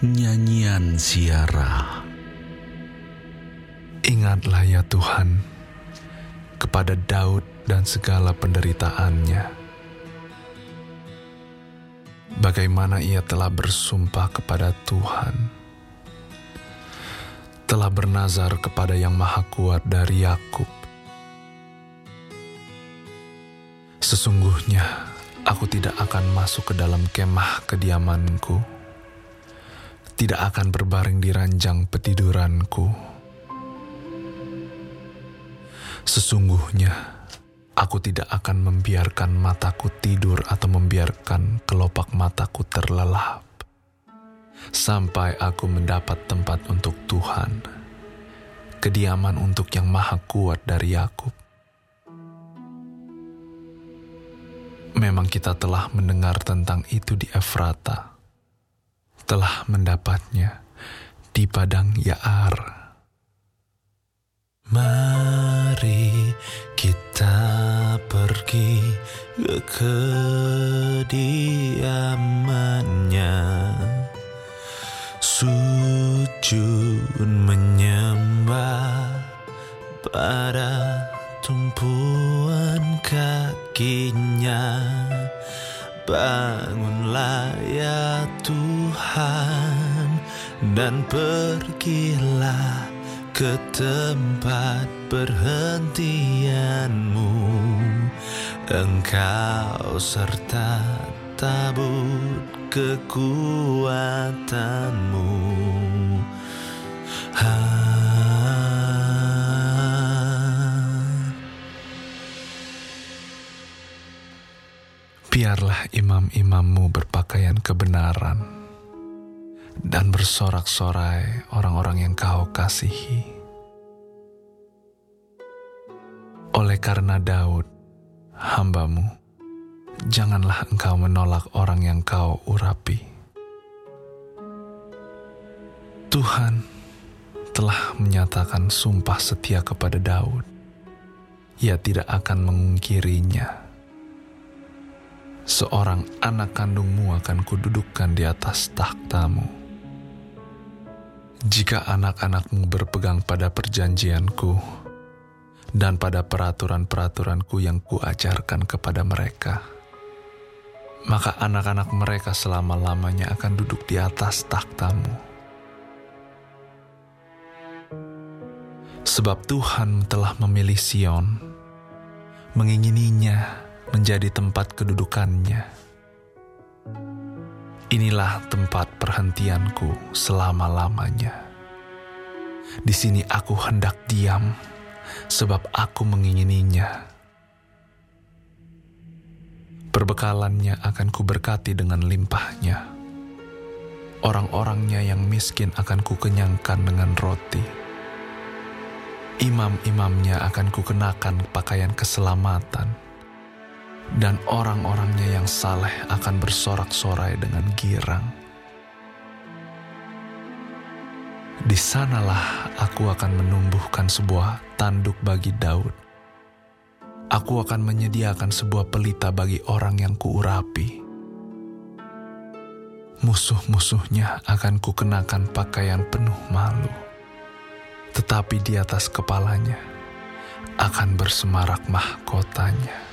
Nyanyian Siara Ingatlah ya Tuhan kepada Daud dan segala penderitaannya. Bagaimana ia telah bersumpah kepada Tuhan, telah bernazar kepada Yang Maha Kuat dari Yakub. Sesungguhnya aku tidak akan masuk ke dalam kemah kediamanku, tidak akan berbaring di ranjang petiduranku. Sesungguhnya aku tidak akan membiarkan mataku tidur atau membiarkan kelopak mataku terlelap sampai aku mendapat tempat untuk Tuhan, kediaman untuk Yang Maha Kuat dari Yakub. Memang kita telah mendengar tentang itu di Efrata, telah mendapatnya di padang Yaar. Mari kita pergi ke kediamannya, sujud menyembah pada tumpuan kakinya. Bangunlah ya Tuhan dan pergilah ke tempat perhentianmu. Engkau serta tabut kekuatanmu Biarlah imam-imammu berpakaian kebenaran dan bersorak-sorai orang-orang yang kau kasihi. Oleh karena Daud, hambamu, janganlah engkau menolak orang yang kau urapi. Tuhan telah menyatakan sumpah setia kepada Daud. Ia tidak akan mengungkirinya. Seorang anak kandungmu akan kududukkan di atas takhtamu. Jika anak-anakmu berpegang pada perjanjianku dan pada peraturan-peraturanku yang kuajarkan kepada mereka, maka anak-anak mereka selama-lamanya akan duduk di atas takhtamu. Sebab Tuhan telah memilih Sion, mengingininya menjadi tempat kedudukannya. Inilah tempat perhentianku selama-lamanya. Di sini aku hendak diam, sebab aku mengingininya. Perbekalannya akan kuberkati dengan limpahnya. Orang-orangnya yang miskin akan kukenyangkan dengan roti. Imam-imamnya akan kukenakan pakaian keselamatan dan orang-orangnya yang saleh akan bersorak-sorai dengan girang. Di sanalah aku akan menumbuhkan sebuah tanduk bagi Daud. Aku akan menyediakan sebuah pelita bagi orang yang kuurapi. Musuh-musuhnya akan kukenakan pakaian penuh malu. Tetapi di atas kepalanya akan bersemarak mahkotanya.